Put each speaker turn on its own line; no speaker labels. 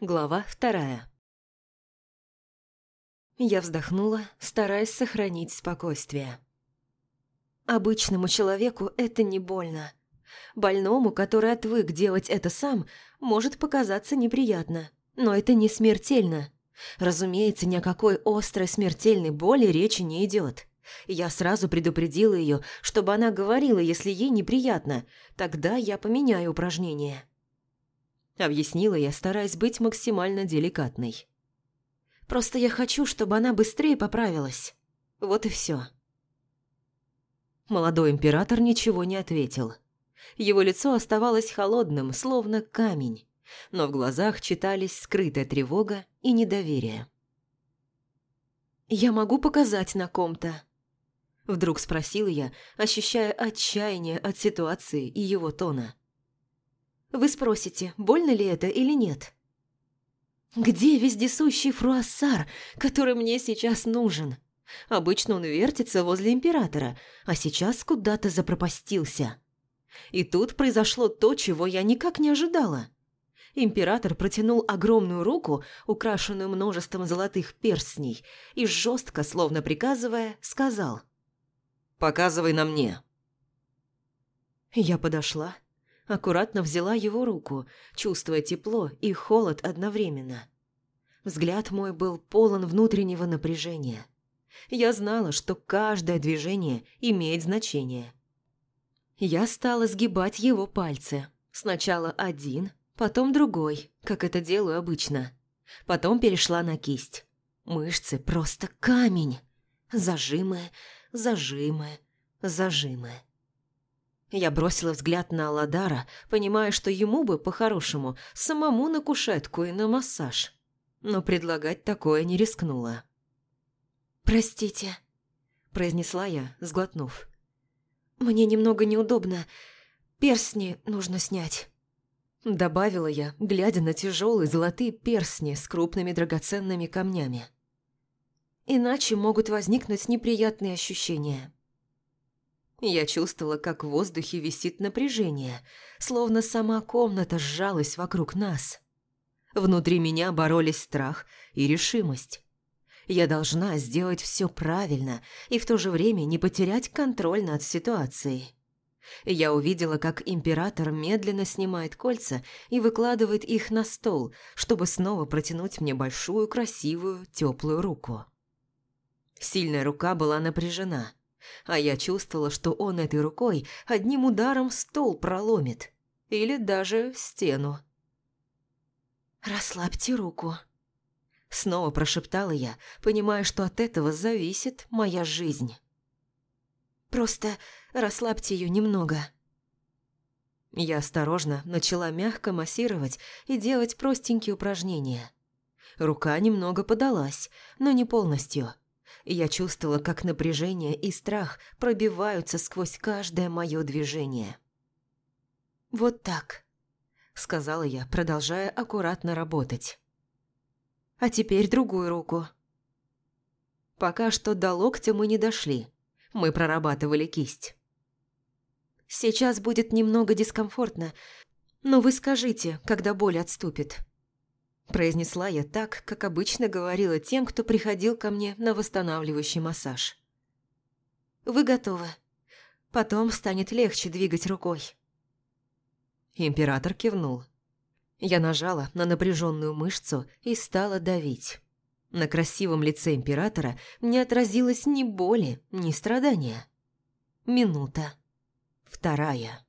Глава вторая. Я вздохнула, стараясь сохранить спокойствие. Обычному человеку это не больно. Больному, который отвык делать это сам, может показаться неприятно. Но это не смертельно. Разумеется, ни о какой острой смертельной боли речи не идет. Я сразу предупредила ее, чтобы она говорила, если ей неприятно. Тогда я поменяю упражнение. Объяснила я, стараясь быть максимально деликатной. Просто я хочу, чтобы она быстрее поправилась. Вот и все. Молодой император ничего не ответил. Его лицо оставалось холодным, словно камень, но в глазах читались скрытая тревога и недоверие. «Я могу показать на ком-то?» Вдруг спросила я, ощущая отчаяние от ситуации и его тона. Вы спросите, больно ли это или нет? Где вездесущий фруассар, который мне сейчас нужен? Обычно он вертится возле императора, а сейчас куда-то запропастился. И тут произошло то, чего я никак не ожидала. Император протянул огромную руку, украшенную множеством золотых перстней, и жестко, словно приказывая, сказал «Показывай на мне». Я подошла, аккуратно взяла его руку, чувствуя тепло и холод одновременно. Взгляд мой был полон внутреннего напряжения. Я знала, что каждое движение имеет значение. Я стала сгибать его пальцы. Сначала один, потом другой, как это делаю обычно. Потом перешла на кисть. Мышцы просто камень. Зажимы, зажимы, зажимы. Я бросила взгляд на Аладара, понимая, что ему бы, по-хорошему, самому на кушетку и на массаж. Но предлагать такое не рискнула. «Простите», – произнесла я, сглотнув. «Мне немного неудобно. Перстни нужно снять». Добавила я, глядя на тяжелые золотые перстни с крупными драгоценными камнями. Иначе могут возникнуть неприятные ощущения. Я чувствовала, как в воздухе висит напряжение, словно сама комната сжалась вокруг нас. Внутри меня боролись страх и решимость. Я должна сделать все правильно и в то же время не потерять контроль над ситуацией. Я увидела, как император медленно снимает кольца и выкладывает их на стол, чтобы снова протянуть мне большую, красивую, теплую руку. Сильная рука была напряжена – а я чувствовала, что он этой рукой одним ударом стол проломит. Или даже стену. «Расслабьте руку», — снова прошептала я, понимая, что от этого зависит моя жизнь. «Просто расслабьте ее немного». Я осторожно начала мягко массировать и делать простенькие упражнения. Рука немного подалась, но не полностью — я чувствовала, как напряжение и страх пробиваются сквозь каждое мое движение. «Вот так», — сказала я, продолжая аккуратно работать. «А теперь другую руку». Пока что до локтя мы не дошли. Мы прорабатывали кисть. «Сейчас будет немного дискомфортно, но вы скажите, когда боль отступит». Произнесла я так, как обычно говорила тем, кто приходил ко мне на восстанавливающий массаж. «Вы готовы. Потом станет легче двигать рукой». Император кивнул. Я нажала на напряженную мышцу и стала давить. На красивом лице императора не отразилось ни боли, ни страдания. Минута. Вторая.